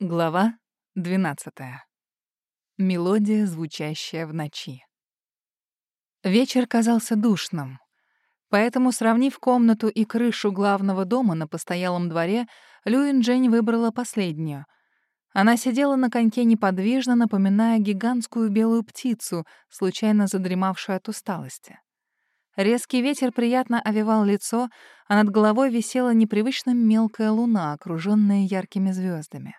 Глава 12. Мелодия, звучащая в ночи. Вечер казался душным, поэтому, сравнив комнату и крышу главного дома на постоялом дворе, Люин Джень выбрала последнюю. Она сидела на коньке неподвижно, напоминая гигантскую белую птицу, случайно задремавшую от усталости. Резкий ветер приятно овевал лицо, а над головой висела непривычно мелкая луна, окруженная яркими звездами.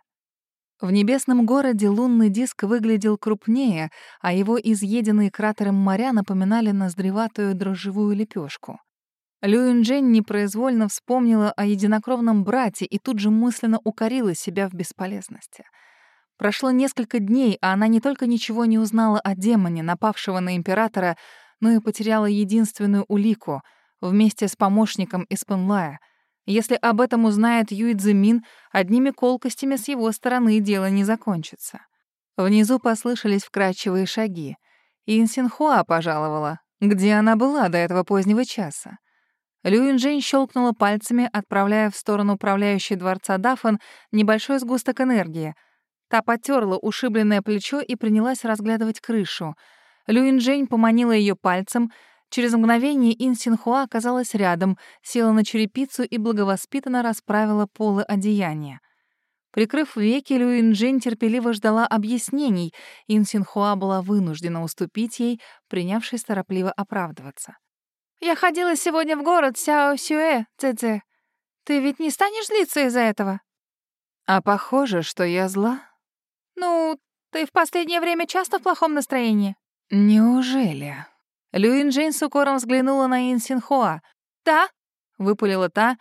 В небесном городе лунный диск выглядел крупнее, а его изъеденные кратером моря напоминали ноздреватую дрожжевую лепешку. Люинджень непроизвольно вспомнила о единокровном брате и тут же мысленно укорила себя в бесполезности. Прошло несколько дней, а она не только ничего не узнала о демоне, напавшего на императора, но и потеряла единственную улику вместе с помощником из Пенлая — если об этом узнает Юй Цзимин, одними колкостями с его стороны дело не закончится. Внизу послышались вкрадчивые шаги. Инсинхуа пожаловала. Где она была до этого позднего часа? Люинжэнь щелкнула пальцами, отправляя в сторону управляющей дворца Дафан небольшой сгусток энергии. Та потерла ушибленное плечо и принялась разглядывать крышу. Люинжэнь поманила ее пальцем — Через мгновение Ин Синхуа оказалась рядом, села на черепицу и благовоспитанно расправила полы одеяния. Прикрыв веки, Люинджин терпеливо ждала объяснений. Ин Синхуа была вынуждена уступить ей, принявшись торопливо оправдываться. «Я ходила сегодня в город Сяо Сюэ, Цзэ. Ты ведь не станешь злиться из-за этого?» «А похоже, что я зла». «Ну, ты в последнее время часто в плохом настроении?» «Неужели?» Люин Джейн с укором взглянула на Ин Синхуа. «Да?» — выпалила та.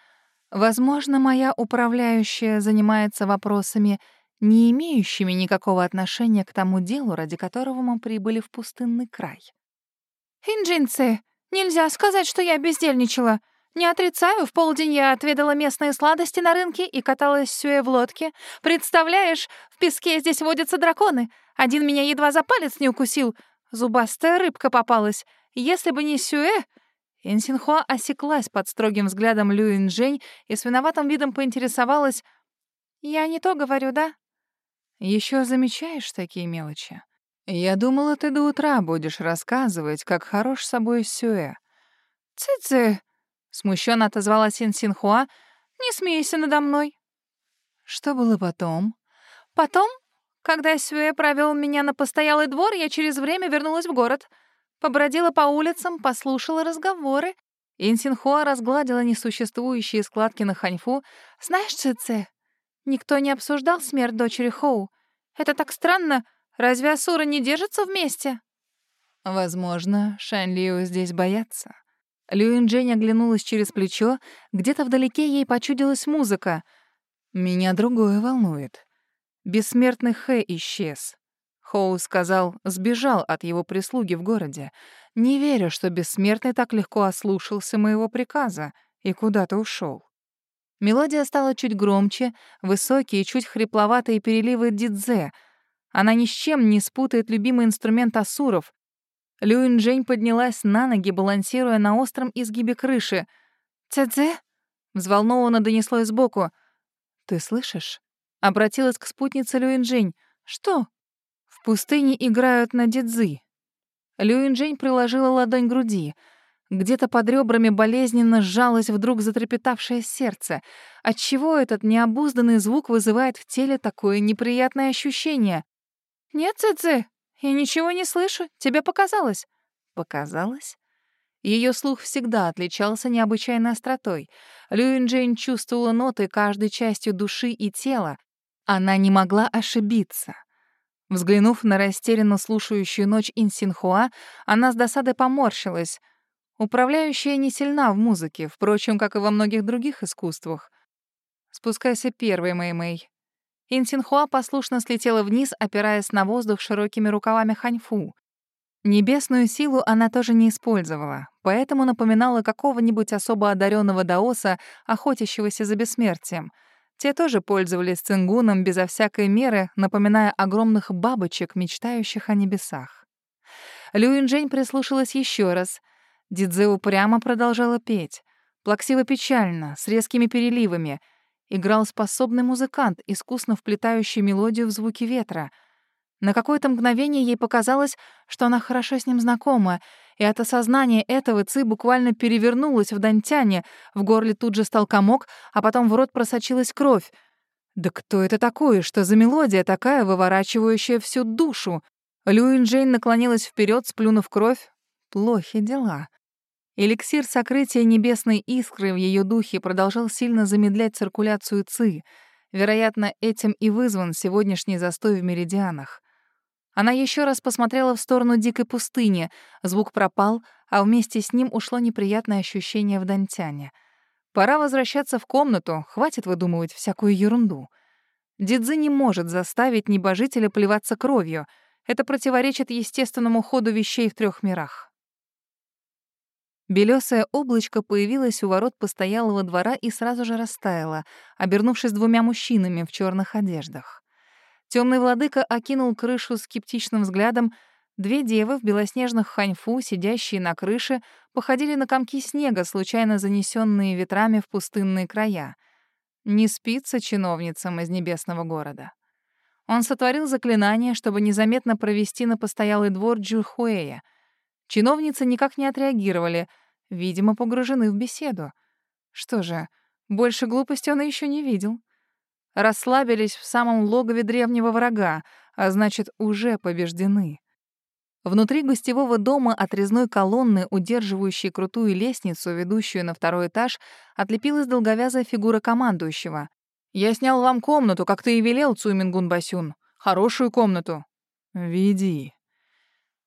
«Возможно, моя управляющая занимается вопросами, не имеющими никакого отношения к тому делу, ради которого мы прибыли в пустынный край». «Инджинцы, нельзя сказать, что я бездельничала. Не отрицаю, в полдень я отведала местные сладости на рынке и каталась сюэ в лодке. Представляешь, в песке здесь водятся драконы. Один меня едва за палец не укусил, Зубастая рыбка попалась. Если бы не Сюэ... Инсинхуа осеклась под строгим взглядом Люинжэнь и с виноватым видом поинтересовалась. «Я не то говорю, да?» Еще замечаешь такие мелочи? Я думала, ты до утра будешь рассказывать, как хорош собой Сюэ». «Ци-ци!» — смущенно отозвалась Инсинхуа. «Не смейся надо мной». «Что было потом?» «Потом когда Сюэ провел меня на постоялый двор, я через время вернулась в город. Побродила по улицам, послушала разговоры. Инсинхуа разгладила несуществующие складки на ханьфу. «Знаешь, Цицэ, никто не обсуждал смерть дочери Хоу. Это так странно. Разве Асура не держатся вместе?» «Возможно, Шань Лиу здесь боятся». Люин Джень оглянулась через плечо. Где-то вдалеке ей почудилась музыка. «Меня другое волнует. Бессмертный Хэ исчез. Хоу сказал, сбежал от его прислуги в городе. Не верю, что Бессмертный так легко ослушался моего приказа и куда-то ушел. Мелодия стала чуть громче, высокие, чуть хрипловатые переливы дидзе. Она ни с чем не спутает любимый инструмент асуров. Люин Джень поднялась на ноги, балансируя на остром изгибе крыши. «Цэцэ?» — взволнованно донеслось сбоку. «Ты слышишь?» Обратилась к спутнице Люинжень. «Что?» «В пустыне играют на дидзы». Люинжень приложила ладонь к груди. Где-то под ребрами болезненно сжалось вдруг затрепетавшее сердце. Отчего этот необузданный звук вызывает в теле такое неприятное ощущение? «Нет, Цзэ, я ничего не слышу. Тебе показалось». «Показалось?» Ее слух всегда отличался необычайной остротой. Люинджейн чувствовала ноты каждой частью души и тела, она не могла ошибиться. Взглянув на растерянно слушающую ночь Инсинхуа, она с досадой поморщилась. Управляющая не сильна в музыке, впрочем, как и во многих других искусствах. «Спускайся первой, Мэй-Мэй». Инсинхуа послушно слетела вниз, опираясь на воздух широкими рукавами ханьфу. Небесную силу она тоже не использовала, поэтому напоминала какого-нибудь особо одаренного даоса, охотящегося за бессмертием — те тоже пользовались цингуном безо всякой меры, напоминая огромных бабочек, мечтающих о небесах. Люинжень прислушалась еще раз. Дидзе упрямо продолжала петь. Плаксиво-печально, с резкими переливами. играл способный музыкант, искусно вплетающий мелодию в звуки ветра. На какое-то мгновение ей показалось, что она хорошо с ним знакома, и от осознания этого Ци буквально перевернулась в дантяне, в горле тут же стал комок, а потом в рот просочилась кровь. Да кто это такое? Что за мелодия такая, выворачивающая всю душу? Люин Джейн наклонилась вперед, сплюнув кровь. Плохи дела. Эликсир сокрытия небесной искры в ее духе продолжал сильно замедлять циркуляцию ЦИ. Вероятно, этим и вызван сегодняшний застой в меридианах. Она еще раз посмотрела в сторону дикой пустыни. Звук пропал, а вместе с ним ушло неприятное ощущение в Дантяне. Пора возвращаться в комнату, хватит выдумывать всякую ерунду. Дидзи не может заставить небожителя плеваться кровью. Это противоречит естественному ходу вещей в трех мирах. Белёсое облачко появилось у ворот постоялого двора и сразу же растаяло, обернувшись двумя мужчинами в черных одеждах. Темный владыка окинул крышу скептичным взглядом. Две девы в белоснежных ханьфу, сидящие на крыше, походили на комки снега, случайно занесенные ветрами в пустынные края. Не спится чиновницам из небесного города. Он сотворил заклинание, чтобы незаметно провести на постоялый двор Джухуэя — Чиновницы никак не отреагировали, видимо, погружены в беседу. Что же, больше глупости он еще не видел. Расслабились в самом логове древнего врага, а значит, уже побеждены. Внутри гостевого дома от резной колонны, удерживающей крутую лестницу, ведущую на второй этаж, отлепилась долговязая фигура командующего. «Я снял вам комнату, как ты и велел, Цумингун Басюн. Хорошую комнату». «Веди»,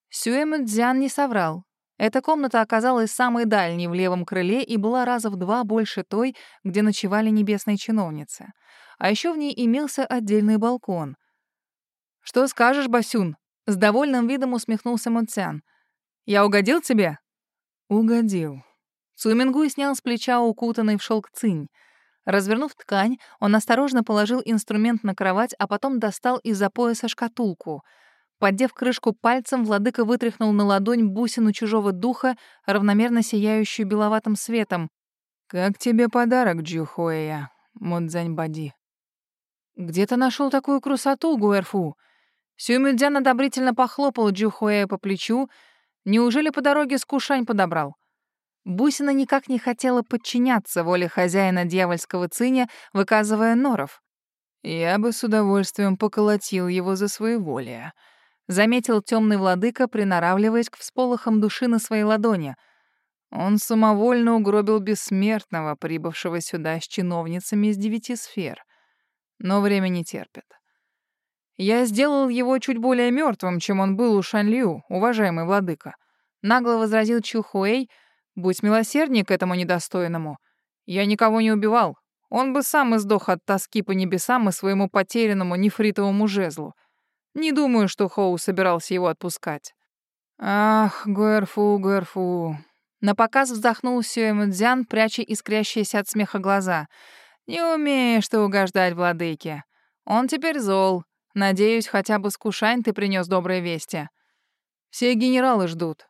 Сюэм Дзян не соврал. Эта комната оказалась самой дальней в левом крыле и была раза в два больше той, где ночевали небесные чиновницы. А еще в ней имелся отдельный балкон. «Что скажешь, Басюн?» — с довольным видом усмехнулся Муцян. «Я угодил тебе?» «Угодил». Цумингуй снял с плеча укутанный в шелк цинь. Развернув ткань, он осторожно положил инструмент на кровать, а потом достал из-за пояса шкатулку — Поддев крышку пальцем, владыка вытряхнул на ладонь бусину чужого духа, равномерно сияющую беловатым светом. «Как тебе подарок, Джухуэя, Модзаньбади?» «Где ты нашел такую красоту, Гуэрфу?» Сюмюдзян одобрительно похлопал Джухуэя по плечу. Неужели по дороге с Кушань подобрал? Бусина никак не хотела подчиняться воле хозяина дьявольского циня, выказывая норов. «Я бы с удовольствием поколотил его за своеволие», заметил темный владыка, приноравливаясь к всполохам души на своей ладони. Он самовольно угробил бессмертного, прибывшего сюда с чиновницами из девяти сфер. Но время не терпит. Я сделал его чуть более мертвым, чем он был у Шанлю, уважаемый владыка. Нагло возразил Чухуэй, будь милосердней к этому недостойному. Я никого не убивал. Он бы сам издох от тоски по небесам и своему потерянному нефритовому жезлу. Не думаю, что Хоу собирался его отпускать. Ах, Гуэрфу, Гуэрфу. На показ вздохнул Сюэмэдзян, пряча искрящиеся от смеха глаза. Не умеешь ты угождать владыке. Он теперь зол. Надеюсь, хотя бы с Кушань ты принес добрые вести. Все генералы ждут.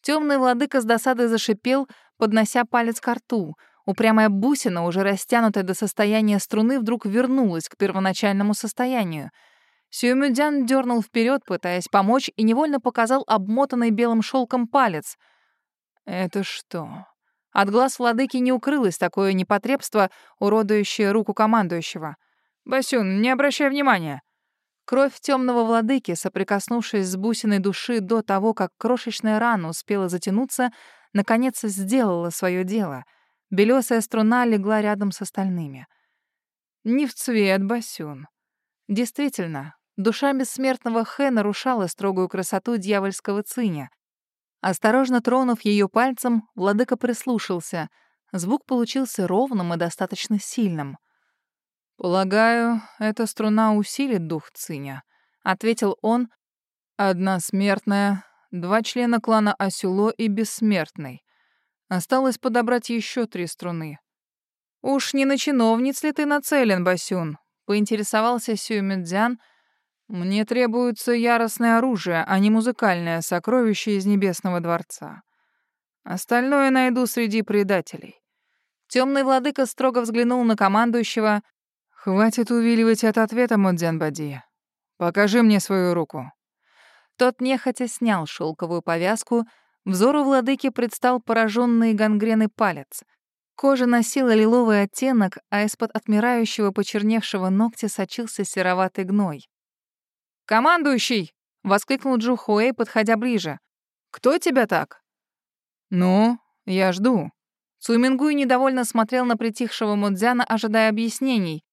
Темный владыка с досадой зашипел, поднося палец к рту. Упрямая бусина, уже растянутая до состояния струны, вдруг вернулась к первоначальному состоянию — Сюэмюдян дернул вперед, пытаясь помочь, и невольно показал обмотанный белым шелком палец. «Это что?» От глаз владыки не укрылось такое непотребство, уродующее руку командующего. «Басюн, не обращай внимания!» Кровь темного владыки, соприкоснувшись с бусиной души до того, как крошечная рана успела затянуться, наконец сделала свое дело. Белесая струна легла рядом с остальными. «Не в цвет, Басюн». Действительно, Душа бессмертного Хэ нарушала строгую красоту дьявольского циня. Осторожно тронув ее пальцем, владыка прислушался. Звук получился ровным и достаточно сильным. «Полагаю, эта струна усилит дух циня», — ответил он. «Одна смертная, два члена клана Асюло и бессмертный. Осталось подобрать еще три струны». «Уж не на чиновниц ли ты нацелен, Басюн?» — поинтересовался Сюмидзян — мне требуется яростное оружие, а не музыкальное сокровище из Небесного дворца. Остальное найду среди предателей. Темный владыка строго взглянул на командующего. «Хватит увиливать от ответа, Модзян Бади. Покажи мне свою руку». Тот нехотя снял шелковую повязку. Взору владыки предстал пораженный гангреной палец. Кожа носила лиловый оттенок, а из-под отмирающего почерневшего ногтя сочился сероватый гной. «Командующий!» — воскликнул Джу Хуэй, подходя ближе. «Кто тебя так?» «Ну, я жду». Цумингуй недовольно смотрел на притихшего Мудзяна, ожидая объяснений.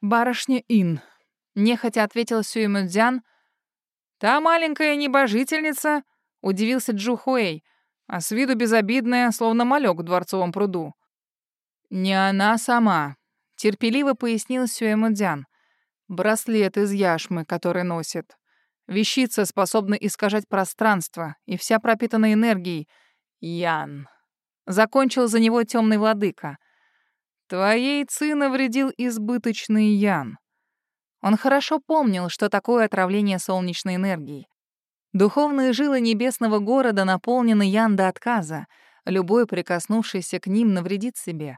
«Барышня Ин», — нехотя ответил Сюй Мудзян. «Та маленькая небожительница», — удивился Джу Хуэй, а с виду безобидная, словно малек в дворцовом пруду. «Не она сама», — терпеливо пояснил Сюэ Мудзян. «Браслет из яшмы, который носит. Вещица способна искажать пространство, и вся пропитана энергией. Ян. Закончил за него темный владыка. Твоей ци навредил избыточный Ян. Он хорошо помнил, что такое отравление солнечной энергией. Духовные жилы небесного города наполнены Ян до отказа. Любой, прикоснувшийся к ним, навредит себе.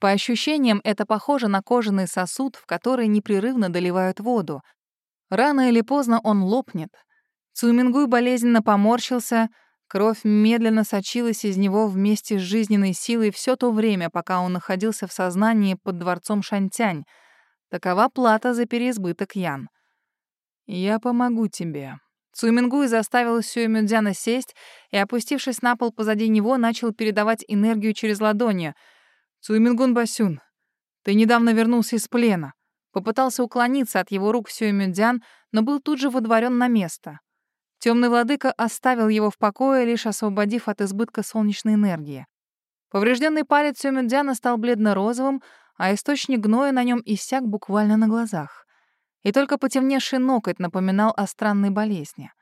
По ощущениям, это похоже на кожаный сосуд, в который непрерывно доливают воду. Рано или поздно он лопнет. Цумингуй болезненно поморщился, кровь медленно сочилась из него вместе с жизненной силой все то время, пока он находился в сознании под дворцом Шантянь. Такова плата за переизбыток Ян. «Я помогу тебе». Цумингуй заставил Сюэмюдзяна сесть и, опустившись на пол позади него, начал передавать энергию через ладони. «Цуймингун Басюн, ты недавно вернулся из плена. Попытался уклониться от его рук Сюэмюдзян, но был тут же водворен на место. Темный владыка оставил его в покое, лишь освободив от избытка солнечной энергии. Поврежденный палец Сюэмюдзяна стал бледно-розовым, а источник гноя на нем иссяк буквально на глазах. И только потемневший ноготь напоминал о странной болезни.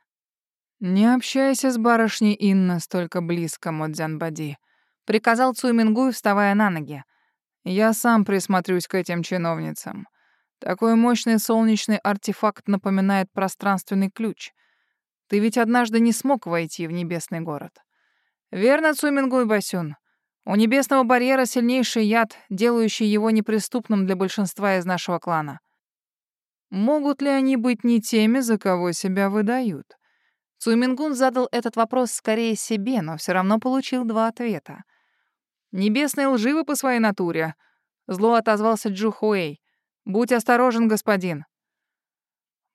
«Не общайся с барышней Инна столько близко, Модзянбади», — приказал Цуймингуй, вставая на ноги. «Я сам присмотрюсь к этим чиновницам. Такой мощный солнечный артефакт напоминает пространственный ключ. Ты ведь однажды не смог войти в небесный город. Верно, Цумингуй Басюн? У небесного барьера сильнейший яд, делающий его неприступным для большинства из нашего клана. Могут ли они быть не теми, за кого себя выдают? Цумингун задал этот вопрос скорее себе, но все равно получил два ответа. «Небесные лживы по своей натуре», — зло отозвался Джухуэй. Будь осторожен, господин.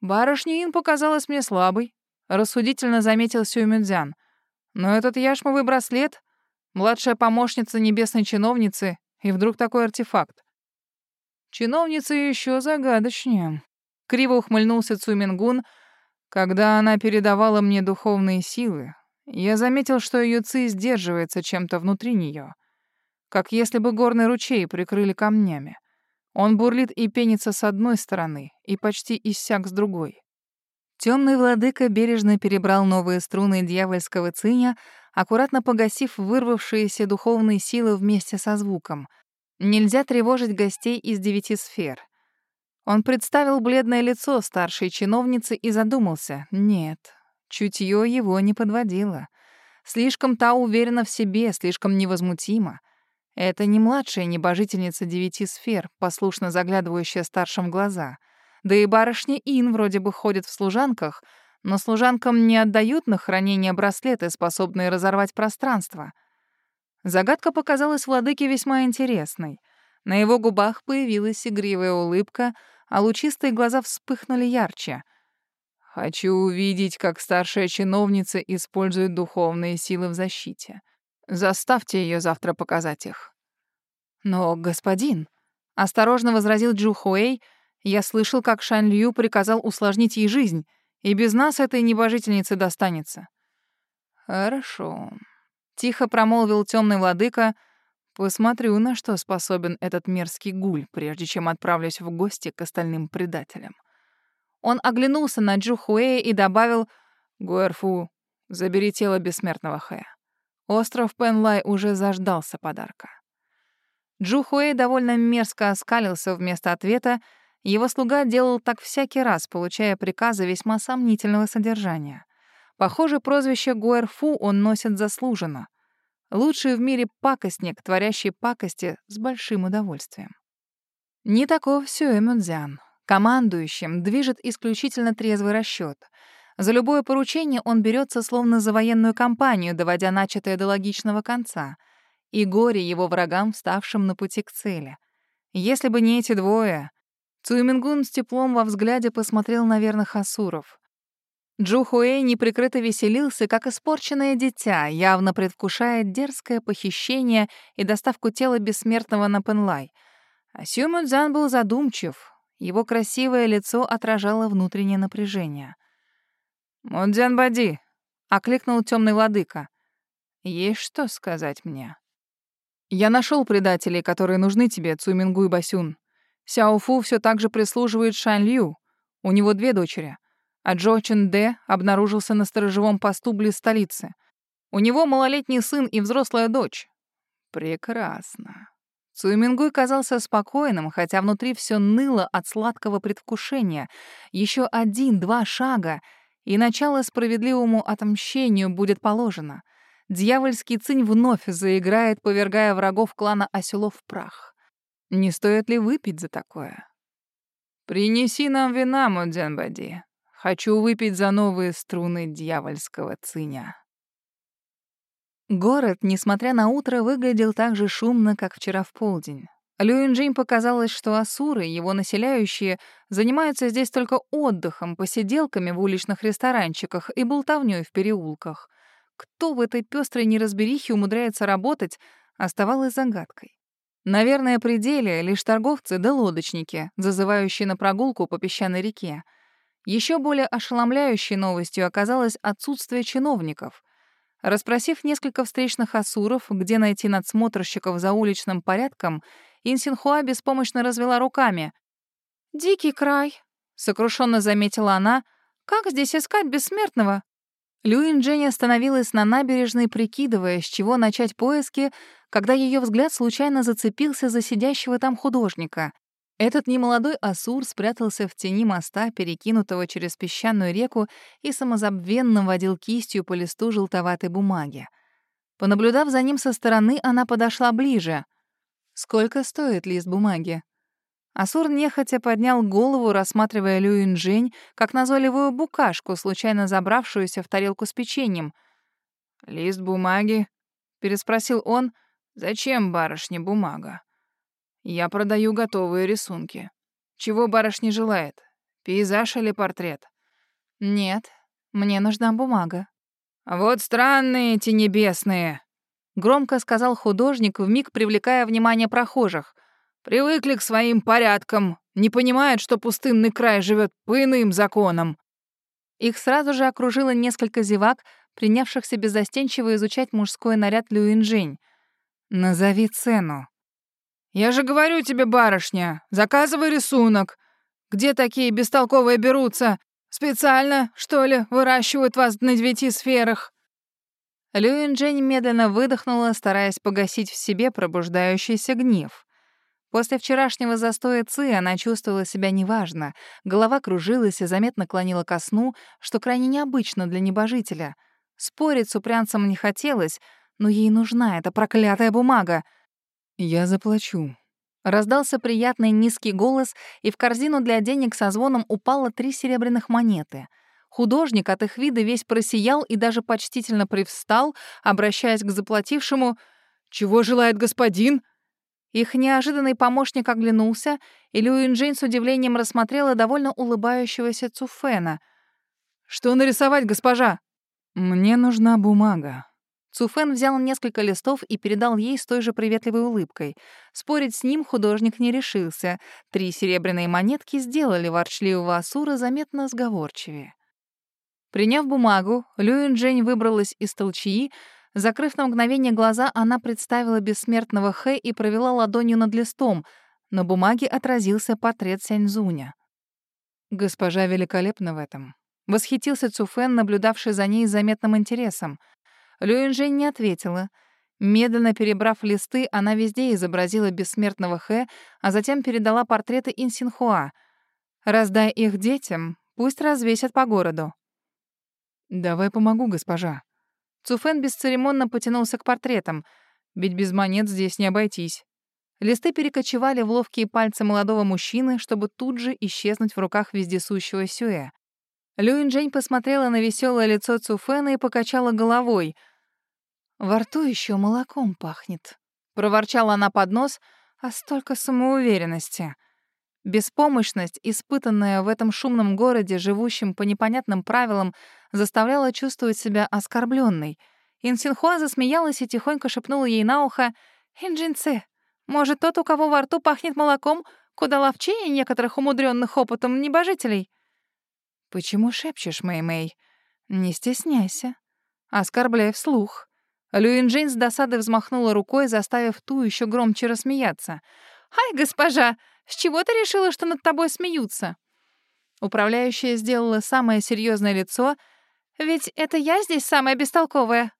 Барышня Ин показалась мне слабой, рассудительно заметил Сюэмюдзян. Но этот яшмовый браслет, младшая помощница небесной чиновницы, и вдруг такой артефакт. Чиновница еще загадочнее. Криво ухмыльнулся Цумингун, когда она передавала мне духовные силы. Я заметил, что ее ци сдерживается чем-то внутри нее, как если бы горный ручей прикрыли камнями. Он бурлит и пенится с одной стороны и почти иссяк с другой. Темный владыка бережно перебрал новые струны дьявольского циня, аккуратно погасив вырвавшиеся духовные силы вместе со звуком. Нельзя тревожить гостей из девяти сфер. Он представил бледное лицо старшей чиновницы и задумался. Нет, чутье его не подводило. Слишком та уверена в себе, слишком невозмутима. Это не младшая небожительница девяти сфер, послушно заглядывающая старшим в глаза. Да и барышня Ин вроде бы ходит в служанках, но служанкам не отдают на хранение браслеты, способные разорвать пространство. Загадка показалась владыке весьма интересной. На его губах появилась игривая улыбка, а лучистые глаза вспыхнули ярче. «Хочу увидеть, как старшая чиновница использует духовные силы в защите. Заставьте ее завтра показать их. Но, господин, осторожно возразил Джу Хуэй, я слышал, как Шань Лью приказал усложнить ей жизнь, и без нас этой небожительнице достанется. Хорошо. Тихо промолвил темный владыка. Посмотрю, на что способен этот мерзкий гуль, прежде чем отправлюсь в гости к остальным предателям. Он оглянулся на Джу Хуэя и добавил «Гуэрфу, забери тело бессмертного Хэя». Остров Пенлай уже заждался подарка. Джухуэй довольно мерзко оскалился вместо ответа, его слуга делал так всякий раз, получая приказы весьма сомнительного содержания. Похоже, прозвище Гуэрфу он носит заслуженно. Лучший в мире пакостник, творящий пакости с большим удовольствием. Не таков Сюэмюдзян. Командующим движет исключительно трезвый расчет. За любое поручение он берется словно за военную кампанию, доводя начатое до логичного конца. И горе его врагам, вставшим на пути к цели. Если бы не эти двое... Цуймингун с теплом во взгляде посмотрел на верных асуров. Джу Хуэй неприкрыто веселился, как испорченное дитя, явно предвкушая дерзкое похищение и доставку тела бессмертного на Пенлай. А Сюмудзан был задумчив. Его красивое лицо отражало внутреннее напряжение. «Мудзян Бади!» — окликнул темный владыка. «Есть что сказать мне?» «Я нашел предателей, которые нужны тебе, Цумингу и Басюн. Сяофу все так же прислуживает Шань Лью. У него две дочери. А Джо Чен Дэ обнаружился на сторожевом посту близ столицы. У него малолетний сын и взрослая дочь. Прекрасно. Цуймингуй казался спокойным, хотя внутри все ныло от сладкого предвкушения. Еще один-два шага, и начало справедливому отмщению будет положено. Дьявольский цинь вновь заиграет, повергая врагов клана оселов в прах. Не стоит ли выпить за такое? «Принеси нам вина, Мудзянбади. Хочу выпить за новые струны дьявольского циня». Город, несмотря на утро, выглядел так же шумно, как вчера в полдень. Люинджинь показалось, что асуры, его населяющие, занимаются здесь только отдыхом, посиделками в уличных ресторанчиках и болтовнёй в переулках. Кто в этой пёстрой неразберихе умудряется работать, оставалось загадкой. Наверное, при деле лишь торговцы да лодочники, зазывающие на прогулку по песчаной реке. Еще более ошеломляющей новостью оказалось отсутствие чиновников. Расспросив несколько встречных асуров, где найти надсмотрщиков за уличным порядком, Инсинхуа беспомощно развела руками. «Дикий край», — сокрушенно заметила она. «Как здесь искать бессмертного?» Люин Дженни остановилась на набережной, прикидывая, с чего начать поиски, когда ее взгляд случайно зацепился за сидящего там художника. Этот немолодой асур спрятался в тени моста, перекинутого через песчаную реку, и самозабвенно водил кистью по листу желтоватой бумаги. Понаблюдав за ним со стороны, она подошла ближе. «Сколько стоит лист бумаги?» Асур нехотя поднял голову, рассматривая Люинжень как назойливую букашку, случайно забравшуюся в тарелку с печеньем. «Лист бумаги?» — переспросил он. «Зачем барышне бумага?» «Я продаю готовые рисунки. Чего барышня желает? Пейзаж или портрет?» «Нет, мне нужна бумага». «Вот странные эти небесные!» — громко сказал художник, вмиг привлекая внимание прохожих. «Привыкли к своим порядкам, не понимают, что пустынный край живет по иным законам». Их сразу же окружило несколько зевак, принявшихся беззастенчиво изучать мужской наряд Люинжень. «Назови цену». «Я же говорю тебе, барышня, заказывай рисунок. Где такие бестолковые берутся? Специально, что ли, выращивают вас на девяти сферах?» Люин Джень медленно выдохнула, стараясь погасить в себе пробуждающийся гнев. После вчерашнего застоя Ци она чувствовала себя неважно, голова кружилась и заметно клонила ко сну, что крайне необычно для небожителя. Спорить с упрянцем не хотелось, но ей нужна эта проклятая бумага. «Я заплачу», Раздался приятный низкий голос, и в корзину для денег со звоном упало три серебряных монеты — Художник от их вида весь просиял и даже почтительно привстал, обращаясь к заплатившему «Чего желает господин?» Их неожиданный помощник оглянулся, и Люинджин с удивлением рассмотрела довольно улыбающегося Цуфена. «Что нарисовать, госпожа?» «Мне нужна бумага». Цуфен взял несколько листов и передал ей с той же приветливой улыбкой. Спорить с ним художник не решился. Три серебряные монетки сделали ворчливого Асура заметно сговорчивее. Приняв бумагу, Люин Джень выбралась из толчии. Закрыв на мгновение глаза, она представила бессмертного Хэ и провела ладонью над листом. На бумаге отразился портрет Сяньзуня. Госпожа великолепна в этом. Восхитился Цуфен, наблюдавший за ней с заметным интересом. Люин Джень не ответила. Медленно перебрав листы, она везде изобразила бессмертного Хэ, а затем передала портреты Инсинхуа. «Раздай их детям, пусть развесят по городу». «Давай помогу, госпожа». Цуфен бесцеремонно потянулся к портретам, ведь без монет здесь не обойтись. Листы перекочевали в ловкие пальцы молодого мужчины, чтобы тут же исчезнуть в руках вездесущего Сюэ. Люин Джень посмотрела на веселое лицо Цуфена и покачала головой. «Во рту еще молоком пахнет», — проворчала она под нос, а столько самоуверенности. Беспомощность, испытанная в этом шумном городе, живущем по непонятным правилам, заставляла чувствовать себя оскорбленной. Инсинхуа засмеялась и тихонько шепнула ей на ухо «Инджинце, может, тот, у кого во рту пахнет молоком, куда ловчее некоторых умудренных опытом небожителей?» «Почему шепчешь, Мэй-Мэй? Не стесняйся. Оскорбляй вслух». Люин Джейн с досады взмахнула рукой, заставив ту еще громче рассмеяться. «Ай, госпожа, с чего ты решила, что над тобой смеются?» Управляющая сделала самое серьезное лицо. «Ведь это я здесь самая бестолковая.